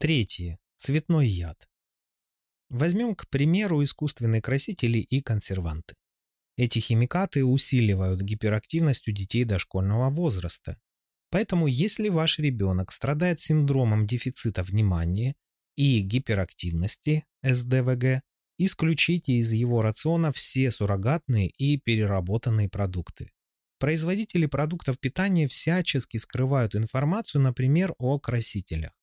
Третье. Цветной яд. Возьмем, к примеру, искусственные красители и консерванты. Эти химикаты усиливают гиперактивность у детей дошкольного возраста. Поэтому если ваш ребенок страдает синдромом дефицита внимания и гиперактивности СДВГ, исключите из его рациона все суррогатные и переработанные продукты. Производители продуктов питания всячески скрывают информацию, например, о красителях.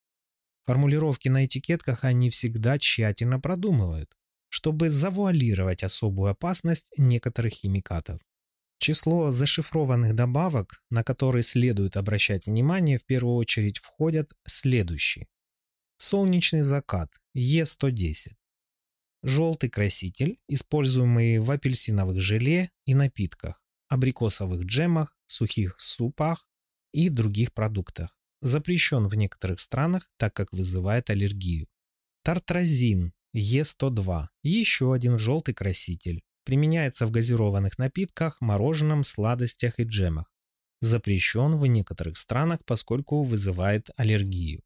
Формулировки на этикетках они всегда тщательно продумывают, чтобы завуалировать особую опасность некоторых химикатов. Число зашифрованных добавок, на которые следует обращать внимание, в первую очередь входят следующие. Солнечный закат Е110. Желтый краситель, используемый в апельсиновых желе и напитках, абрикосовых джемах, сухих супах и других продуктах запрещен в некоторых странах, так как вызывает аллергию. Тартразин Е102 – еще один желтый краситель. Применяется в газированных напитках, мороженом, сладостях и джемах. Запрещен в некоторых странах, поскольку вызывает аллергию.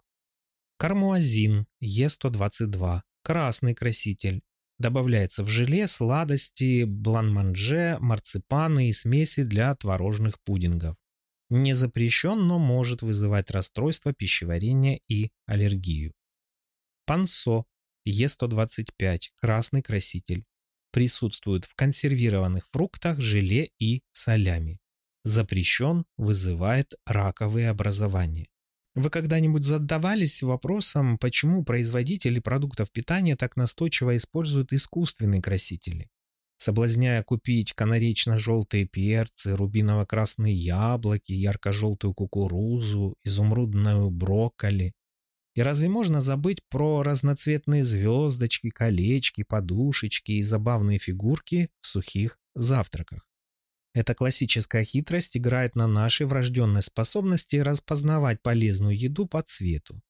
Кармуазин Е122 – красный краситель. Добавляется в желе, сладости, бланманже, марципаны и смеси для творожных пудингов не запрещен, но может вызывать расстройство пищеварения и аллергию. Пансо Е125, красный краситель, присутствует в консервированных фруктах, желе и солями. Запрещен, вызывает раковые образования. Вы когда-нибудь задавались вопросом, почему производители продуктов питания так настойчиво используют искусственные красители? соблазняя купить канаречно-желтые перцы, рубиново-красные яблоки, ярко-желтую кукурузу, изумрудную брокколи. И разве можно забыть про разноцветные звездочки, колечки, подушечки и забавные фигурки в сухих завтраках? Эта классическая хитрость играет на нашей врожденной способности распознавать полезную еду по цвету,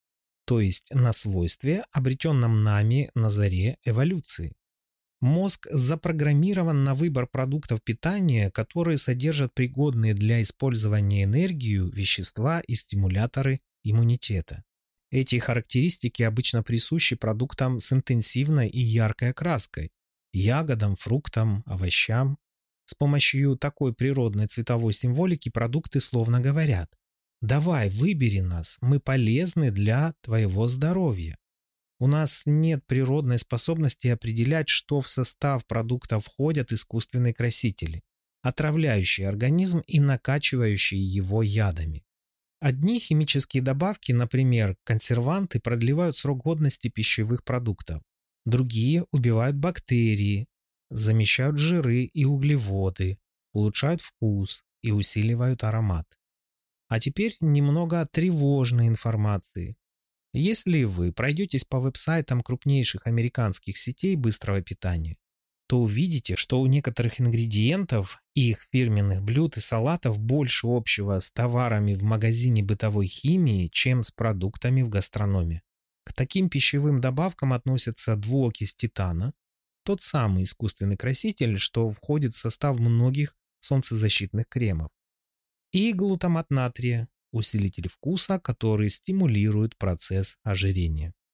то есть на свойстве, обретенном нами на заре эволюции. Мозг запрограммирован на выбор продуктов питания, которые содержат пригодные для использования энергию, вещества и стимуляторы иммунитета. Эти характеристики обычно присущи продуктам с интенсивной и яркой окраской – ягодам, фруктам, овощам. С помощью такой природной цветовой символики продукты словно говорят «Давай, выбери нас, мы полезны для твоего здоровья». У нас нет природной способности определять, что в состав продукта входят искусственные красители, отравляющие организм и накачивающие его ядами. Одни химические добавки, например, консерванты, продлевают срок годности пищевых продуктов. Другие убивают бактерии, замещают жиры и углеводы, улучшают вкус и усиливают аромат. А теперь немного тревожной информации. Если вы пройдетесь по веб-сайтам крупнейших американских сетей быстрого питания, то увидите, что у некоторых ингредиентов и их фирменных блюд и салатов больше общего с товарами в магазине бытовой химии, чем с продуктами в гастрономе. К таким пищевым добавкам относятся двуокись титана, тот самый искусственный краситель, что входит в состав многих солнцезащитных кремов, и глутамат натрия, усилитель вкуса, который стимулирует процесс ожирения.